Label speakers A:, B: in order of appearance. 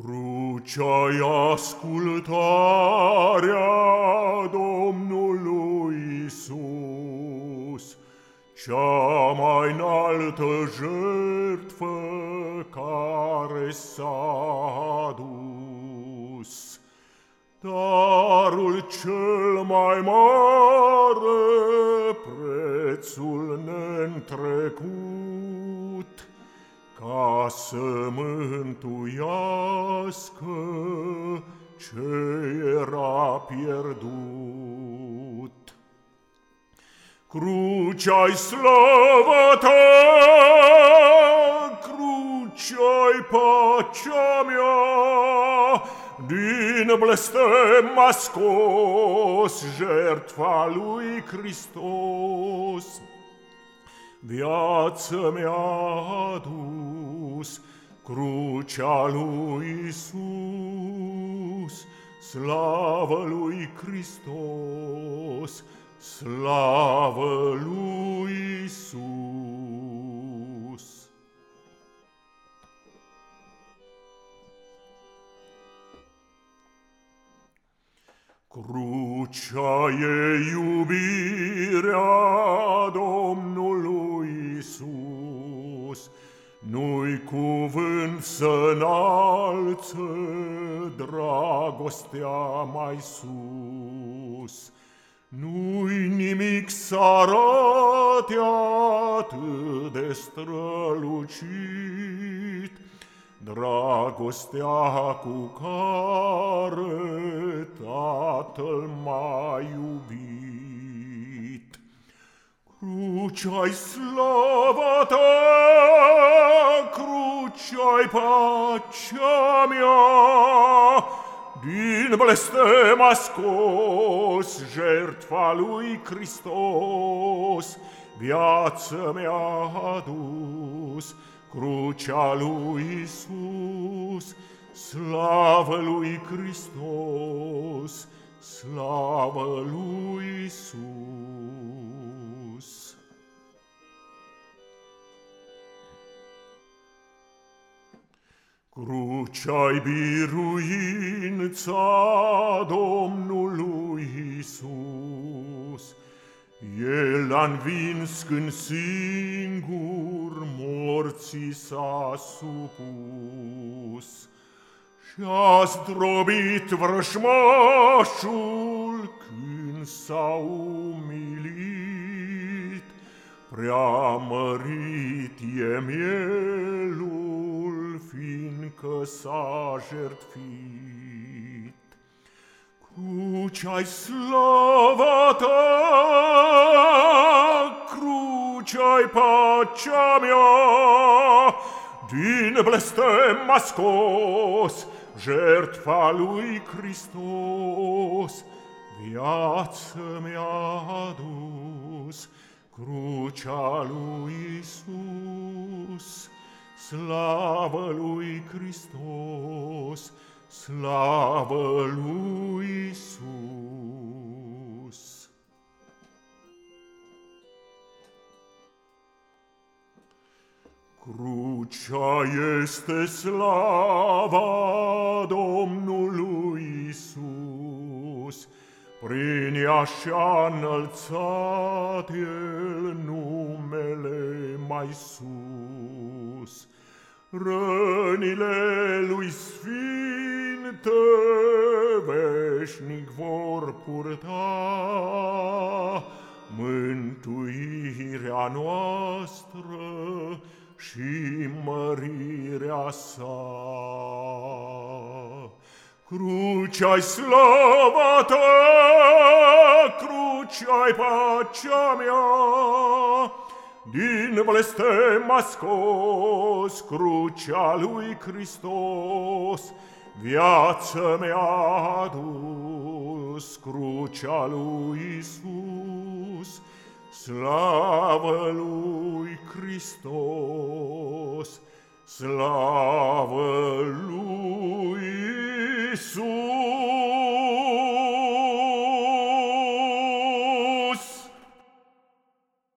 A: Crucea-i ascultarea Domnului Isus, Cea mai înaltă jertfă care s-a adus. Darul cel mai mare, prețul neîntrecut, ca să mântuiască ce era pierdut. Crucea-i slavă ta, crucea-i pacea mea, din blestem a scos jertfa lui Hristos. Viață mi-a adus crucea lui Isus, slavă lui Hristos, slavă lui Isus. Crucea e iubirea Nu-i cuvânt să înalță dragostea mai sus, Nu-i nimic să arate atât de strălucit, Dragostea cu care Tatăl m-a iubit. Круцяй слава та, круцяй пача mea, din blestema scos, jertfa lui Hristos, viață mea adus, crucea lui Isus, slavă lui Hristos, slavă lui Isus. Crucea-i biruința Domnului Isus, El a învins când singur morții s-a supus. Și-a zdrobit vrășmașul când s-a umilit, Prea mărit e mielul fiindcă s-a jertfit. Crucea-i slava ta, crucea-i pacea mea, din blestem m-a scos jertfa lui Hristos, viață mi-a adus crucea lui Isus. Slavă lui Hristos, slavă lui Isus. Crucea este slava Domnului Isus, prin ea și-a înălțat El numele mai sus. Rănile lui Sfinte veșnic vor purta Mântuirea noastră și mărirea sa. Crucea-i slava ta, crucea-i pacea mea, din blestem a scos crucea lui Hristos, Viață mi-a adus crucea lui Isus, Slavă lui Hristos, slavă lui